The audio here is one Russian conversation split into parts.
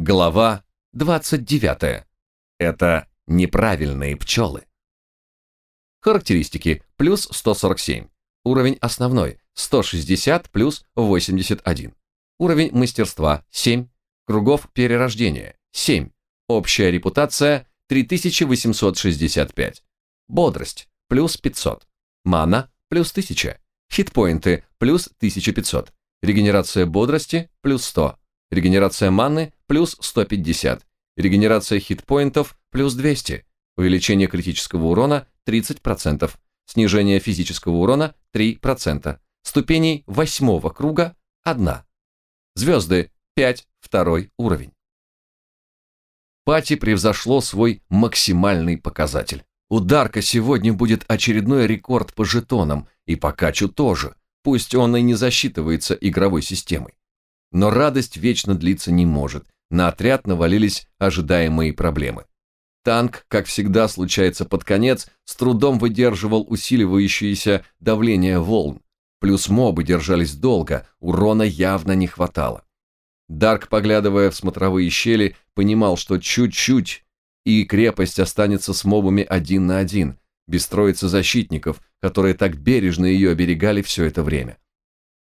Глава 29. Это неправильные пчелы. Характеристики. Плюс 147. Уровень основной. 160 плюс 81. Уровень мастерства. 7. Кругов перерождения. 7. Общая репутация. 3865. Бодрость. Плюс 500. Мана. Плюс 1000. Хитпоинты. Плюс 1500. Регенерация бодрости. Плюс 100. Регенерация маны плюс 150. Регенерация хитпоинтов плюс 200. Увеличение критического урона 30%. Снижение физического урона 3%. Ступеней восьмого круга 1. Звезды 5, второй уровень. Пати превзошло свой максимальный показатель. У Дарка сегодня будет очередной рекорд по жетонам, и по Качу тоже, пусть он и не засчитывается игровой системой. Но радость вечно длиться не может. На отряд навалились ожидаемые проблемы. Танк, как всегда случается под конец, с трудом выдерживал усиливающееся давление волн. Плюс мобы держались долго, урона явно не хватало. Дарк, поглядывая в смотровые щели, понимал, что чуть-чуть, и крепость останется с мобами один на один, без троицы защитников, которые так бережно ее оберегали все это время.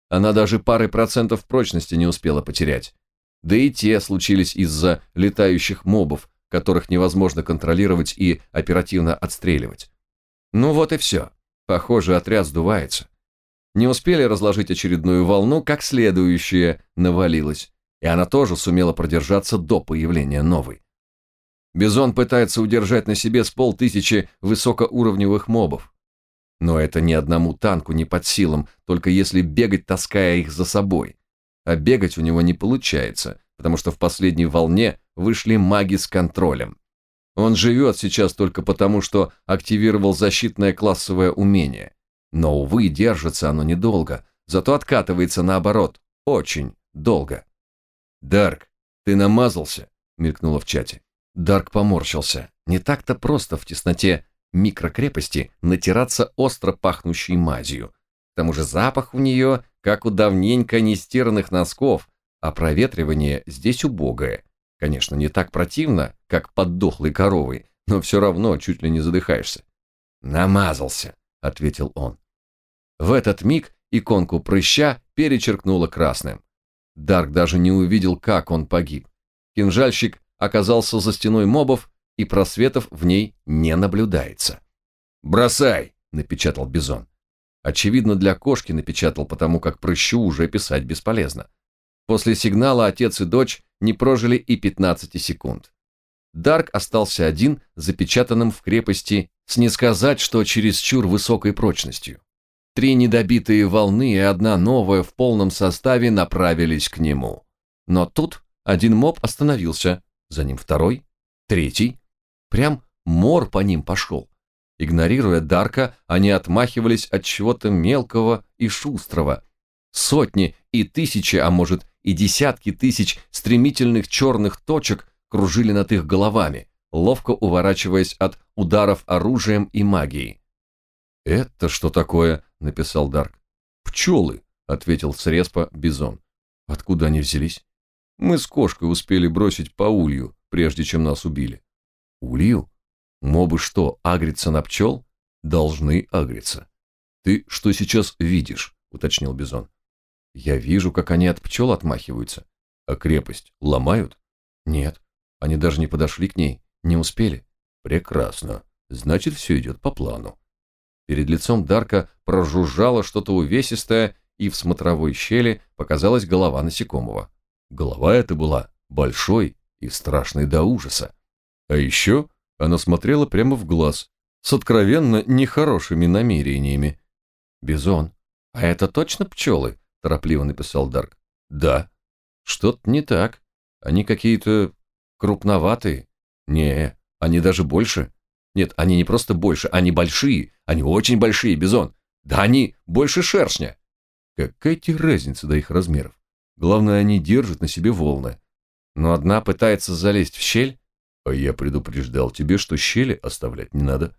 Она даже пары процентов прочности не успела потерять. Да и те случились из-за летающих мобов, которых невозможно контролировать и оперативно отстреливать. Ну вот и все. Похоже, отряд сдувается. Не успели разложить очередную волну, как следующая навалилась, и она тоже сумела продержаться до появления новой. Бизон пытается удержать на себе с полтысячи высокоуровневых мобов. Но это ни одному танку не под силам, только если бегать, таская их за собой. А бегать у него не получается, потому что в последней волне вышли маги с контролем. Он живет сейчас только потому, что активировал защитное классовое умение. Но, увы, держится оно недолго, зато откатывается наоборот, очень долго. «Дарк, ты намазался?» — мелькнуло в чате. Дарк поморщился. Не так-то просто в тесноте микрокрепости натираться остро пахнущей мазью. К тому же запах у нее, как у давненько нестиранных носков, а проветривание здесь убогое. Конечно, не так противно, как под дохлой коровой, но все равно чуть ли не задыхаешься. «Намазался», — ответил он. В этот миг иконку прыща перечеркнуло красным. Дарк даже не увидел, как он погиб. Кинжальщик оказался за стеной мобов и просветов в ней не наблюдается. «Бросай!» – напечатал Бизон. Очевидно, для кошки напечатал, потому как прыщу уже писать бесполезно. После сигнала отец и дочь не прожили и 15 секунд. Дарк остался один, запечатанным в крепости, с не сказать, что чересчур высокой прочностью. Три недобитые волны и одна новая в полном составе направились к нему. Но тут один моб остановился, за ним второй, третий, Прям мор по ним пошел. Игнорируя Дарка, они отмахивались от чего-то мелкого и шустрого. Сотни и тысячи, а может и десятки тысяч стремительных черных точек кружили над их головами, ловко уворачиваясь от ударов оружием и магией. «Это что такое?» — написал Дарк. «Пчелы», — ответил с респа Бизон. «Откуда они взялись?» «Мы с кошкой успели бросить по улью, прежде чем нас убили». Улью? Мобы что, агриться на пчел? Должны агриться. Ты что сейчас видишь? Уточнил Бизон. Я вижу, как они от пчел отмахиваются. А крепость ломают? Нет. Они даже не подошли к ней, не успели. Прекрасно. Значит, все идет по плану. Перед лицом Дарка прожужжало что-то увесистое, и в смотровой щели показалась голова насекомого. Голова эта была большой и страшной до ужаса. А еще она смотрела прямо в глаз, с откровенно нехорошими намерениями. «Бизон, а это точно пчелы?» – торопливо написал Дарк. «Да». «Что-то не так. Они какие-то крупноватые. Не, они даже больше. Нет, они не просто больше, они большие. Они очень большие, Бизон. Да они больше шершня». Какая тебе разница до их размеров? Главное, они держат на себе волны. Но одна пытается залезть в щель, а я предупреждал тебе, что щели оставлять не надо.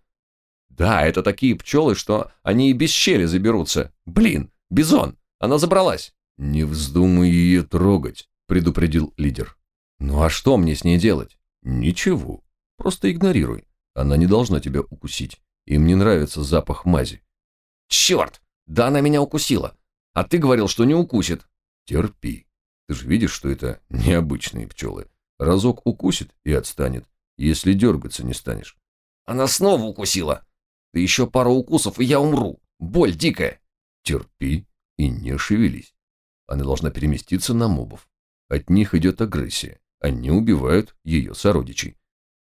Да, это такие пчелы, что они и без щели заберутся. Блин, бизон, она забралась. Не вздумай ее трогать, предупредил лидер. Ну а что мне с ней делать? Ничего. Просто игнорируй. Она не должна тебя укусить. Им не нравится запах мази. Черт! Да она меня укусила. А ты говорил, что не укусит. Терпи. Ты же видишь, что это необычные пчелы. Разок укусит и отстанет, если дергаться не станешь. Она снова укусила. Да еще пару укусов, и я умру. Боль дикая. Терпи и не шевелись. Она должна переместиться на мобов. От них идет агрессия. Они убивают ее сородичей.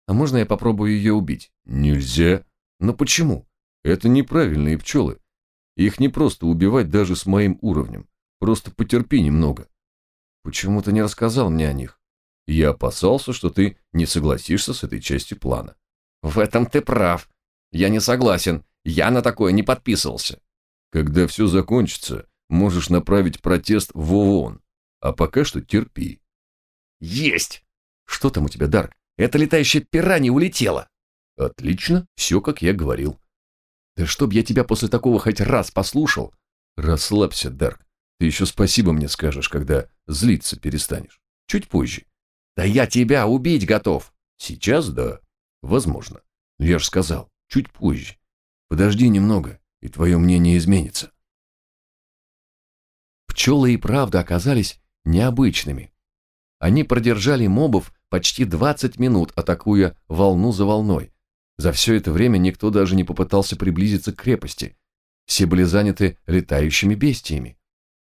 А можно я попробую ее убить? Нельзя. Но почему? Это неправильные пчелы. Их не просто убивать даже с моим уровнем. Просто потерпи немного. Почему ты не рассказал мне о них? Я опасался, что ты не согласишься с этой частью плана. В этом ты прав. Я не согласен. Я на такое не подписывался. Когда все закончится, можешь направить протест в ООН. А пока что терпи. Есть! Что там у тебя, Дарк? Эта летающая пиранья улетела. Отлично, все как я говорил. Да чтоб я тебя после такого хоть раз послушал. Расслабься, Дарк. Ты еще спасибо мне скажешь, когда злиться перестанешь. Чуть позже. Да я тебя убить готов. Сейчас да. Возможно. Но я же сказал, чуть позже. Подожди немного, и твое мнение изменится. Пчелы и правда оказались необычными. Они продержали мобов почти 20 минут, атакуя волну за волной, за все это время никто даже не попытался приблизиться к крепости. Все были заняты летающими бестиями.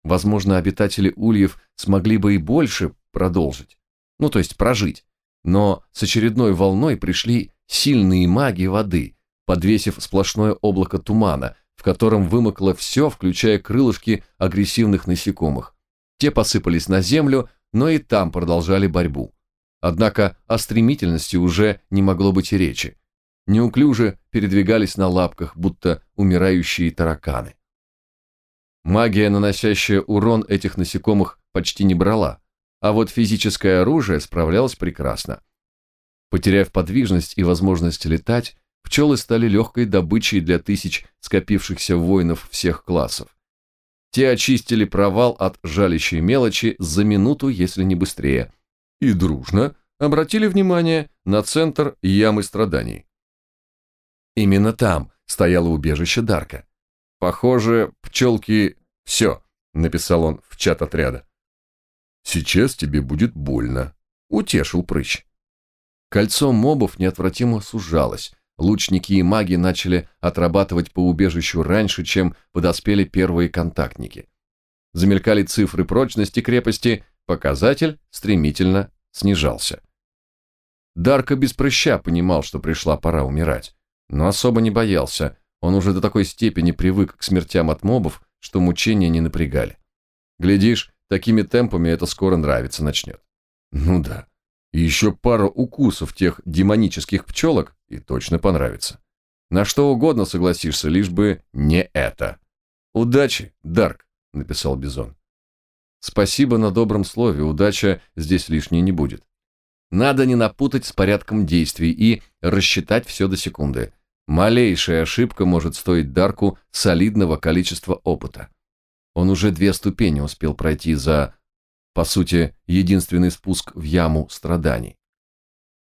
Возможно, обитатели ульев смогли бы и больше продолжить, ну то есть прожить, но с очередной волной пришли сильные маги воды, подвесив сплошное облако тумана, в котором вымокло все, включая крылышки агрессивных насекомых. Те посыпались на землю, но и там продолжали борьбу. Однако о стремительности уже не могло быть и речи неуклюже передвигались на лапках, будто умирающие тараканы. Магия, наносящая урон этих насекомых, почти не брала, а вот физическое оружие справлялось прекрасно. Потеряв подвижность и возможность летать, пчелы стали легкой добычей для тысяч скопившихся воинов всех классов. Те очистили провал от жалящей мелочи за минуту, если не быстрее, и дружно обратили внимание на центр ямы страданий. Именно там стояло убежище Дарка. Похоже, пчелки... Все, написал он в чат отряда. Сейчас тебе будет больно, утешил прыщ. Кольцо мобов неотвратимо сужалось. Лучники и маги начали отрабатывать по убежищу раньше, чем подоспели первые контактники. Замелькали цифры прочности крепости, показатель стремительно снижался. Дарка без прыща понимал, что пришла пора умирать но особо не боялся. Он уже до такой степени привык к смертям от мобов, что мучения не напрягали. Глядишь, такими темпами это скоро нравиться начнет. Ну да. И еще пару укусов тех демонических пчелок, и точно понравится. На что угодно согласишься, лишь бы не это. Удачи, Дарк, написал Бизон. Спасибо на добром слове, удача здесь лишней не будет. Надо не напутать с порядком действий и рассчитать все до секунды. Малейшая ошибка может стоить Дарку солидного количества опыта. Он уже две ступени успел пройти за, по сути, единственный спуск в яму страданий.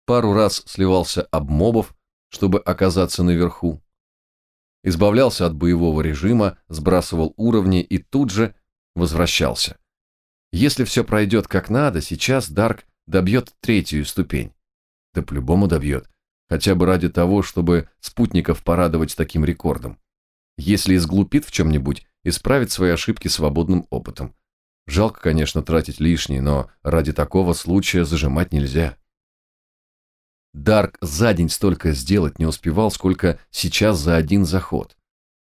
Пару раз сливался об мобов, чтобы оказаться наверху. Избавлялся от боевого режима, сбрасывал уровни и тут же возвращался. Если все пройдет как надо, сейчас Дарк добьет третью ступень. Да по-любому добьет, хотя бы ради того, чтобы спутников порадовать таким рекордом. Если изглупит в чем-нибудь, исправит свои ошибки свободным опытом. Жалко, конечно, тратить лишний, но ради такого случая зажимать нельзя. Дарк за день столько сделать не успевал, сколько сейчас за один заход.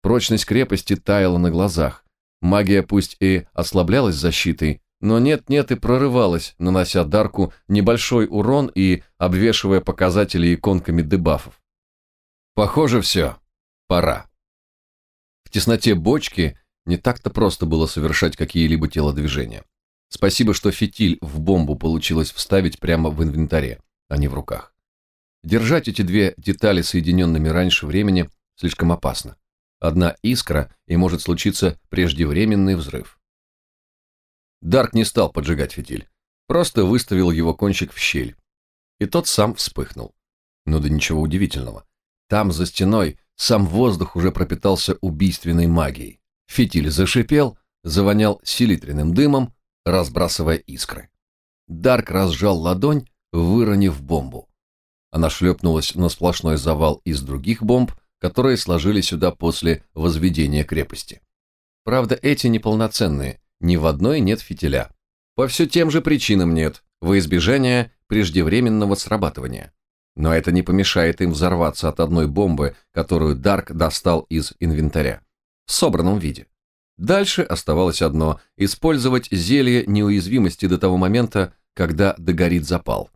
Прочность крепости таяла на глазах. Магия пусть и ослаблялась защитой, но нет-нет и прорывалась, нанося Дарку небольшой урон и обвешивая показатели иконками дебафов. Похоже, все. Пора. В тесноте бочки не так-то просто было совершать какие-либо телодвижения. Спасибо, что фитиль в бомбу получилось вставить прямо в инвентаре, а не в руках. Держать эти две детали соединенными раньше времени слишком опасно. Одна искра, и может случиться преждевременный взрыв. Дарк не стал поджигать фитиль. Просто выставил его кончик в щель. И тот сам вспыхнул. Ну да ничего удивительного. Там, за стеной, сам воздух уже пропитался убийственной магией. Фитиль зашипел, завонял селитренным дымом, разбрасывая искры. Дарк разжал ладонь, выронив бомбу. Она шлепнулась на сплошной завал из других бомб, которые сложили сюда после возведения крепости. Правда, эти неполноценные, ни в одной нет фитиля. По все тем же причинам нет, во избежание преждевременного срабатывания. Но это не помешает им взорваться от одной бомбы, которую Дарк достал из инвентаря. В собранном виде. Дальше оставалось одно – использовать зелье неуязвимости до того момента, когда догорит запал.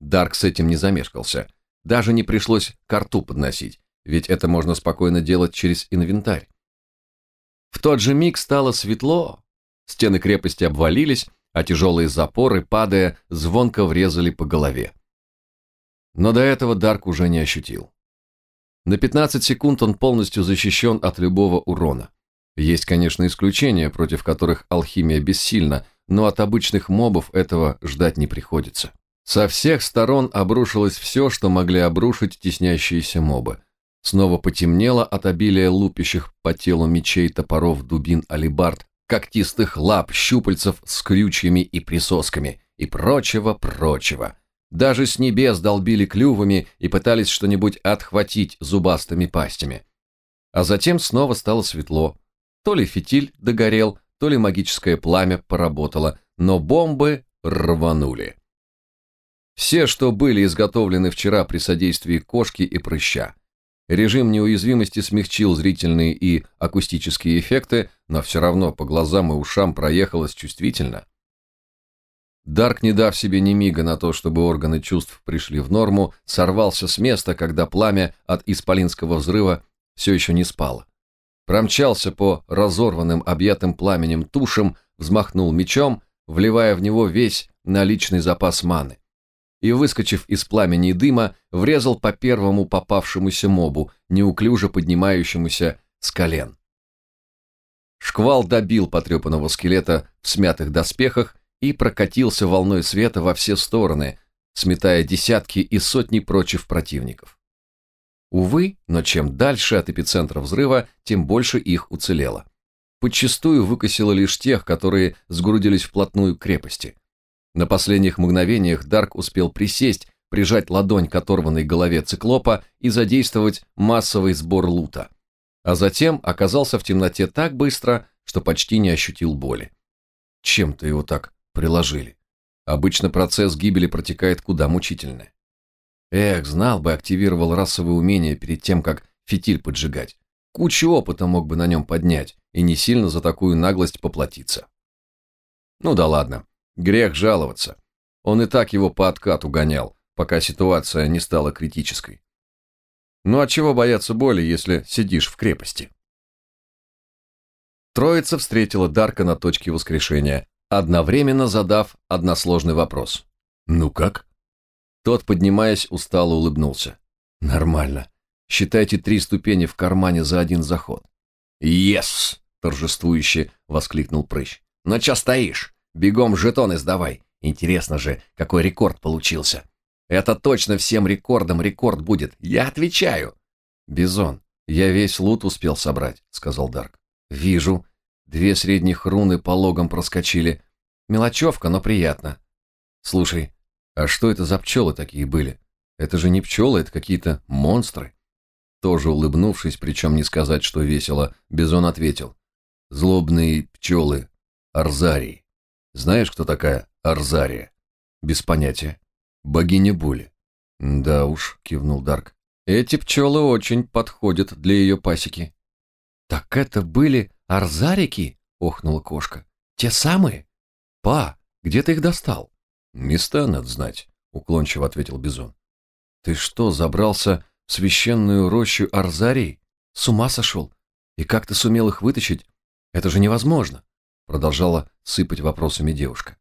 Дарк с этим не замешкался. Даже не пришлось карту подносить, ведь это можно спокойно делать через инвентарь. В тот же миг стало светло. Стены крепости обвалились, а тяжелые запоры, падая, звонко врезали по голове. Но до этого Дарк уже не ощутил. На 15 секунд он полностью защищен от любого урона. Есть, конечно, исключения, против которых алхимия бессильна, но от обычных мобов этого ждать не приходится. Со всех сторон обрушилось все, что могли обрушить теснящиеся мобы. Снова потемнело от обилия лупящих по телу мечей, топоров, дубин, алибард, когтистых лап, щупальцев с крючьями и присосками и прочего-прочего. Даже с небес долбили клювами и пытались что-нибудь отхватить зубастыми пастями. А затем снова стало светло. То ли фитиль догорел, то ли магическое пламя поработало, но бомбы рванули. Все, что были изготовлены вчера при содействии кошки и прыща. Режим неуязвимости смягчил зрительные и акустические эффекты, но все равно по глазам и ушам проехалось чувствительно. Дарк, не дав себе ни мига на то, чтобы органы чувств пришли в норму, сорвался с места, когда пламя от исполинского взрыва все еще не спало. Промчался по разорванным, объятым пламенем тушам, взмахнул мечом, вливая в него весь наличный запас маны. И, выскочив из пламени и дыма, врезал по первому попавшемуся мобу, неуклюже поднимающемуся с колен. Шквал добил потрепанного скелета в смятых доспехах, и прокатился волной света во все стороны, сметая десятки и сотни прочих противников. Увы, но чем дальше от эпицентра взрыва, тем больше их уцелело. Подчастую выкосило лишь тех, которые сгрудились вплотную к крепости. На последних мгновениях Дарк успел присесть, прижать ладонь к оторванной голове циклопа и задействовать массовый сбор лута. А затем оказался в темноте так быстро, что почти не ощутил боли. Чем-то его так приложили. Обычно процесс гибели протекает куда мучительнее. Эх, знал бы, активировал расовые умения перед тем, как фитиль поджигать. Кучу опыта мог бы на нем поднять и не сильно за такую наглость поплатиться. Ну да ладно, грех жаловаться. Он и так его по откату гонял, пока ситуация не стала критической. Ну а чего бояться боли, если сидишь в крепости? Троица встретила Дарка на точке воскрешения, одновременно задав односложный вопрос. «Ну как?» Тот, поднимаясь, устало улыбнулся. «Нормально. Считайте три ступени в кармане за один заход». «Ес!» – торжествующе воскликнул Прыщ. «Ну чё стоишь? Бегом жетоны сдавай. Интересно же, какой рекорд получился. Это точно всем рекордом рекорд будет, я отвечаю». «Бизон, я весь лут успел собрать», – сказал Дарк. «Вижу. Две средних руны по логам проскочили. Мелочевка, но приятно. Слушай, а что это за пчелы такие были? Это же не пчелы, это какие-то монстры. Тоже улыбнувшись, причем не сказать, что весело, Бизон ответил. Злобные пчелы. Арзарии. Знаешь, кто такая Арзария? Без понятия. Богиня Боли. Да уж, кивнул Дарк. Эти пчелы очень подходят для ее пасеки. Так это были арзарики? Охнула кошка. Те самые? Па, где ты их достал? Места надо знать, уклончиво ответил Бизон. Ты что, забрался в священную рощу Арзарий? С ума сошел? И как ты сумел их вытащить? Это же невозможно, продолжала сыпать вопросами девушка.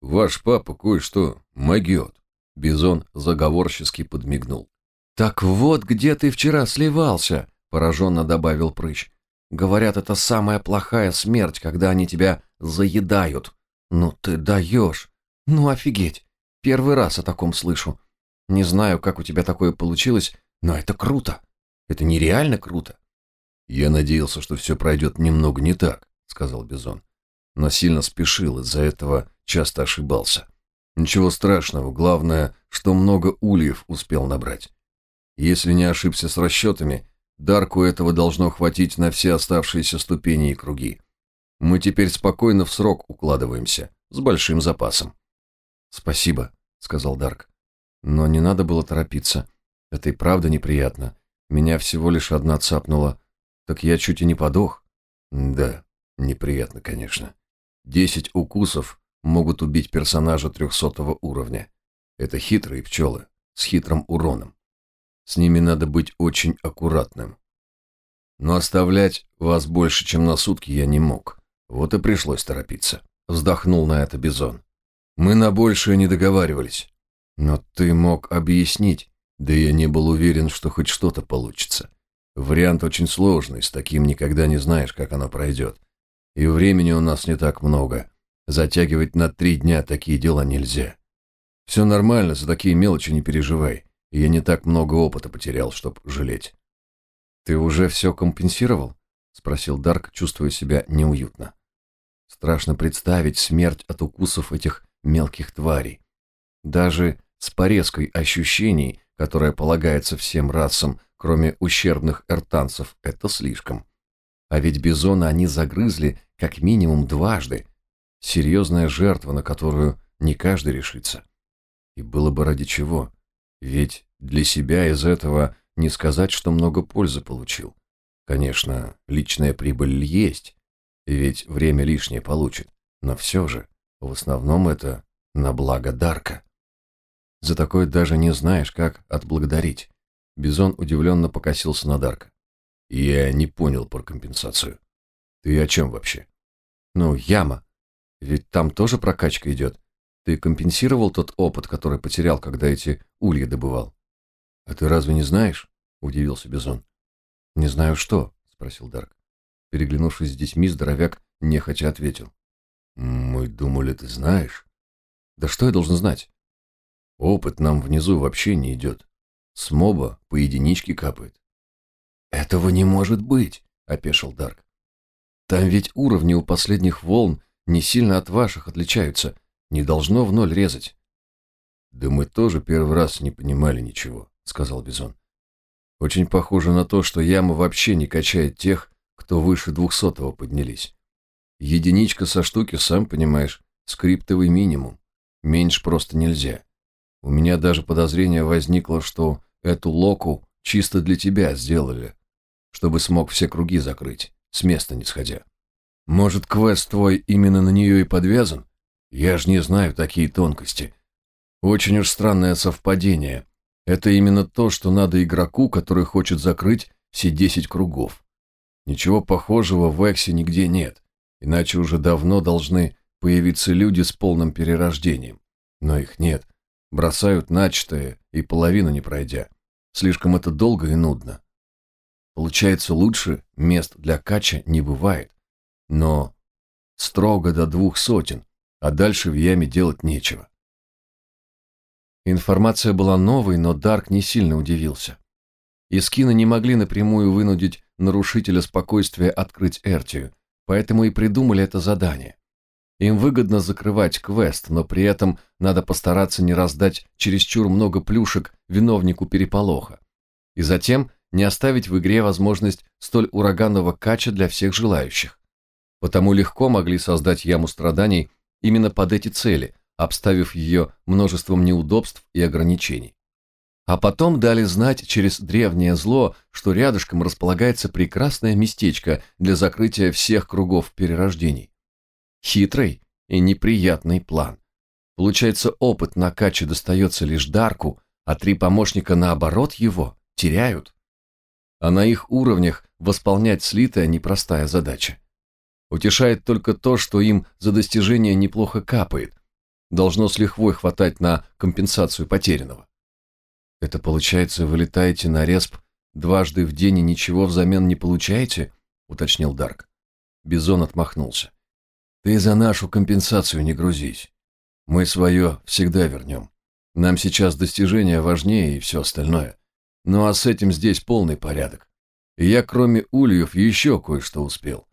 Ваш папа кое-что могет. Бизон заговорчески подмигнул. Так вот, где ты вчера сливался, пораженно добавил Прыщ. Говорят, это самая плохая смерть, когда они тебя заедают. Ну ты даешь. Ну офигеть, первый раз о таком слышу. Не знаю, как у тебя такое получилось, но это круто. Это нереально круто. Я надеялся, что все пройдет немного не так, сказал Бизон. Но сильно спешил, из-за этого часто ошибался. Ничего страшного, главное, что много ульев успел набрать. Если не ошибся с расчетами, Дарку этого должно хватить на все оставшиеся ступени и круги. Мы теперь спокойно в срок укладываемся, с большим запасом. Спасибо, сказал Дарк. Но не надо было торопиться. Это и правда неприятно. Меня всего лишь одна цапнула. Так я чуть и не подох. Да, неприятно, конечно. Десять укусов могут убить персонажа трехсотого уровня. Это хитрые пчелы, с хитрым уроном. С ними надо быть очень аккуратным. Но оставлять вас больше, чем на сутки я не мог. Вот и пришлось торопиться. Вздохнул на это Бизон. Мы на большее не договаривались. Но ты мог объяснить. Да я не был уверен, что хоть что-то получится. Вариант очень сложный, с таким никогда не знаешь, как оно пройдет. И времени у нас не так много. Затягивать на три дня такие дела нельзя. Все нормально, за такие мелочи не переживай. Я не так много опыта потерял, чтоб жалеть. Ты уже все компенсировал? Спросил Дарк, чувствуя себя неуютно. Страшно представить смерть от укусов этих мелких тварей. Даже с порезкой ощущений, которая полагается всем расам, кроме ущербных эртанцев, это слишком. А ведь бизона они загрызли как минимум дважды. Серьезная жертва, на которую не каждый решится. И было бы ради чего. Ведь для себя из этого не сказать, что много пользы получил. Конечно, личная прибыль есть, ведь время лишнее получит, но все же, в основном это на благо Дарка. За такое даже не знаешь, как отблагодарить. Бизон удивленно покосился на Дарка. Я не понял про компенсацию. Ты о чем вообще? Ну, яма. Ведь там тоже прокачка идет. Ты компенсировал тот опыт, который потерял, когда эти ульи добывал? А ты разве не знаешь? Удивился Бизон. Не знаю что, спросил Дарк. Переглянувшись с детьми, здоровяк нехотя ответил. Мы думали, ты знаешь. Да что я должен знать? Опыт нам внизу вообще не идет. С моба по единичке капает. Этого не может быть, опешил Дарк. Там ведь уровни у последних волн не сильно от ваших отличаются. Не должно в ноль резать. Да мы тоже первый раз не понимали ничего, сказал Бизон. Очень похоже на то, что яма вообще не качает тех, кто выше двухсотого поднялись. Единичка со штуки, сам понимаешь, скриптовый минимум. Меньше просто нельзя. У меня даже подозрение возникло, что эту локу чисто для тебя сделали, чтобы смог все круги закрыть, с места не сходя. Может, квест твой именно на нее и подвязан? Я ж не знаю такие тонкости. Очень уж странное совпадение. Это именно то, что надо игроку, который хочет закрыть все десять кругов. Ничего похожего в Эксе нигде нет, иначе уже давно должны появиться люди с полным перерождением. Но их нет бросают начатое и половину не пройдя. Слишком это долго и нудно. Получается, лучше мест для кача не бывает. Но строго до двух сотен, а дальше в яме делать нечего. Информация была новой, но Дарк не сильно удивился. Искины не могли напрямую вынудить нарушителя спокойствия открыть Эртию, поэтому и придумали это задание. Им выгодно закрывать квест, но при этом надо постараться не раздать чересчур много плюшек виновнику переполоха. И затем не оставить в игре возможность столь ураганного кача для всех желающих. Потому легко могли создать яму страданий именно под эти цели, обставив ее множеством неудобств и ограничений. А потом дали знать через древнее зло, что рядышком располагается прекрасное местечко для закрытия всех кругов перерождений. Хитрый и неприятный план. Получается, опыт на каче достается лишь Дарку, а три помощника, наоборот, его теряют. А на их уровнях восполнять слитое непростая задача. Утешает только то, что им за достижение неплохо капает. Должно с лихвой хватать на компенсацию потерянного. Это получается, вы летаете на респ дважды в день и ничего взамен не получаете? уточнил Дарк. Бизон отмахнулся. Ты за нашу компенсацию не грузись. Мы свое всегда вернем. Нам сейчас достижения важнее и все остальное. Ну а с этим здесь полный порядок. И я, кроме ульев, еще кое-что успел.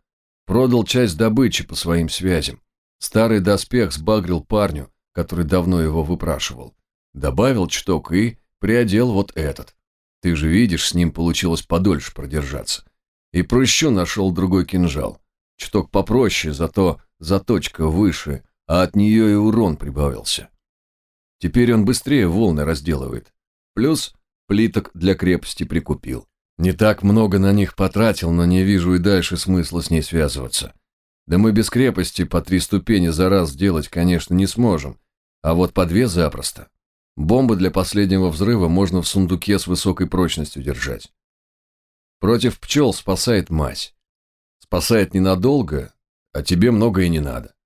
Продал часть добычи по своим связям. Старый доспех сбагрил парню, который давно его выпрашивал. Добавил чток и приодел вот этот. Ты же видишь, с ним получилось подольше продержаться. И прыщу нашел другой кинжал. Чток попроще, зато заточка выше, а от нее и урон прибавился. Теперь он быстрее волны разделывает. Плюс плиток для крепости прикупил. Не так много на них потратил, но не вижу и дальше смысла с ней связываться. Да мы без крепости по три ступени за раз сделать, конечно, не сможем, а вот по две запросто. Бомбы для последнего взрыва можно в сундуке с высокой прочностью держать. Против пчел спасает мазь. Спасает ненадолго, а тебе много и не надо.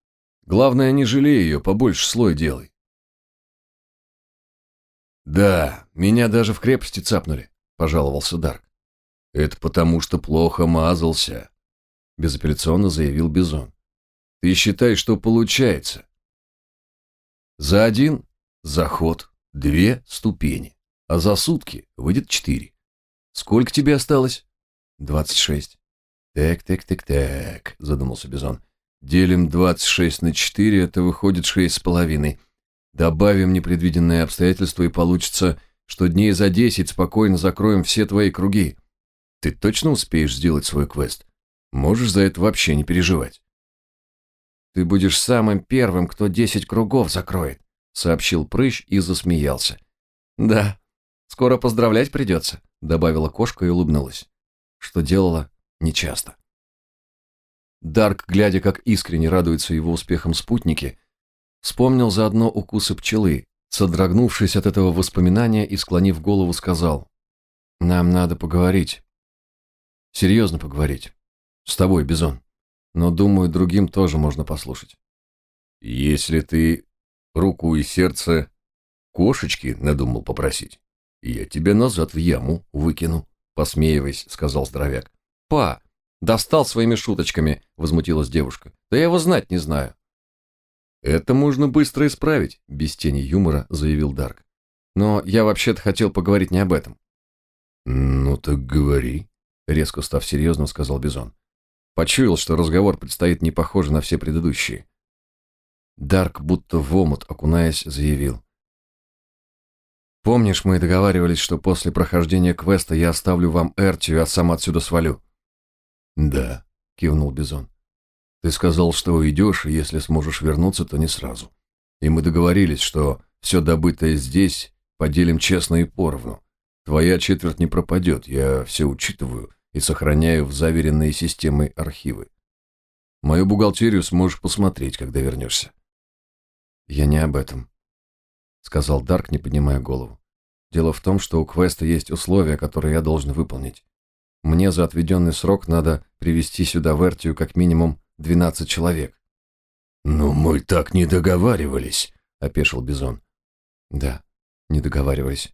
Главное, не жалей ее, побольше слой делай. Да, меня даже в крепости цапнули, пожаловался Дарк. Это потому, что плохо мазался, безапелляционно заявил Бизон. Ты считай, что получается. За один заход две ступени, а за сутки выйдет четыре. Сколько тебе осталось? Двадцать шесть. Так, так, так, так, задумался Бизон. Делим двадцать шесть на четыре, это выходит шесть с половиной. Добавим непредвиденные обстоятельства, и получится, что дней за десять спокойно закроем все твои круги. Ты точно успеешь сделать свой квест? Можешь за это вообще не переживать. Ты будешь самым первым, кто десять кругов закроет сообщил прыщ и засмеялся. Да, скоро поздравлять придется», — добавила кошка и улыбнулась, что делала нечасто. Дарк, глядя, как искренне радуются его успехам спутники, вспомнил заодно укусы пчелы, содрогнувшись от этого воспоминания и склонив голову, сказал, «Нам надо поговорить. Серьезно поговорить. С тобой, Бизон. Но, думаю, другим тоже можно послушать». «Если ты руку и сердце кошечки надумал попросить. Я тебя назад в яму выкину, посмеиваясь, сказал здоровяк. Па, достал своими шуточками, возмутилась девушка. Да я его знать не знаю. Это можно быстро исправить, без тени юмора заявил Дарк. Но я вообще-то хотел поговорить не об этом. Ну так говори, резко став серьезным, сказал Бизон. Почуял, что разговор предстоит не похожий на все предыдущие. Дарк, будто в омут окунаясь, заявил. «Помнишь, мы договаривались, что после прохождения квеста я оставлю вам Эртию, а сам отсюда свалю?» «Да», — кивнул Бизон. «Ты сказал, что уйдешь, и если сможешь вернуться, то не сразу. И мы договорились, что все добытое здесь поделим честно и поровну. Твоя четверть не пропадет, я все учитываю и сохраняю в заверенные системой архивы. Мою бухгалтерию сможешь посмотреть, когда вернешься. «Я не об этом», — сказал Дарк, не поднимая голову. «Дело в том, что у квеста есть условия, которые я должен выполнить. Мне за отведенный срок надо привести сюда в Эртию как минимум 12 человек». «Ну, мы так не договаривались», — опешил Бизон. «Да, не договаривались.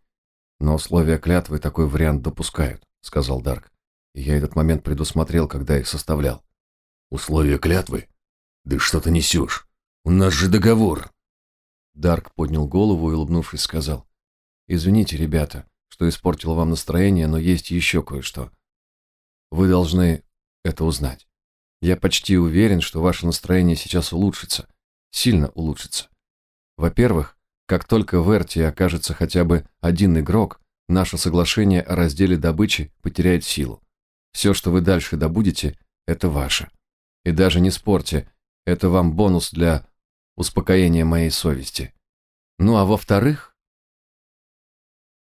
Но условия клятвы такой вариант допускают», — сказал Дарк. Я этот момент предусмотрел, когда их составлял. «Условия клятвы? Да что ты несешь? У нас же договор!» Дарк поднял голову и, улыбнувшись, сказал. «Извините, ребята, что испортил вам настроение, но есть еще кое-что. Вы должны это узнать. Я почти уверен, что ваше настроение сейчас улучшится, сильно улучшится. Во-первых, как только в Эрте окажется хотя бы один игрок, наше соглашение о разделе добычи потеряет силу. Все, что вы дальше добудете, это ваше. И даже не спорьте, это вам бонус для успокоение моей совести. Ну а во-вторых,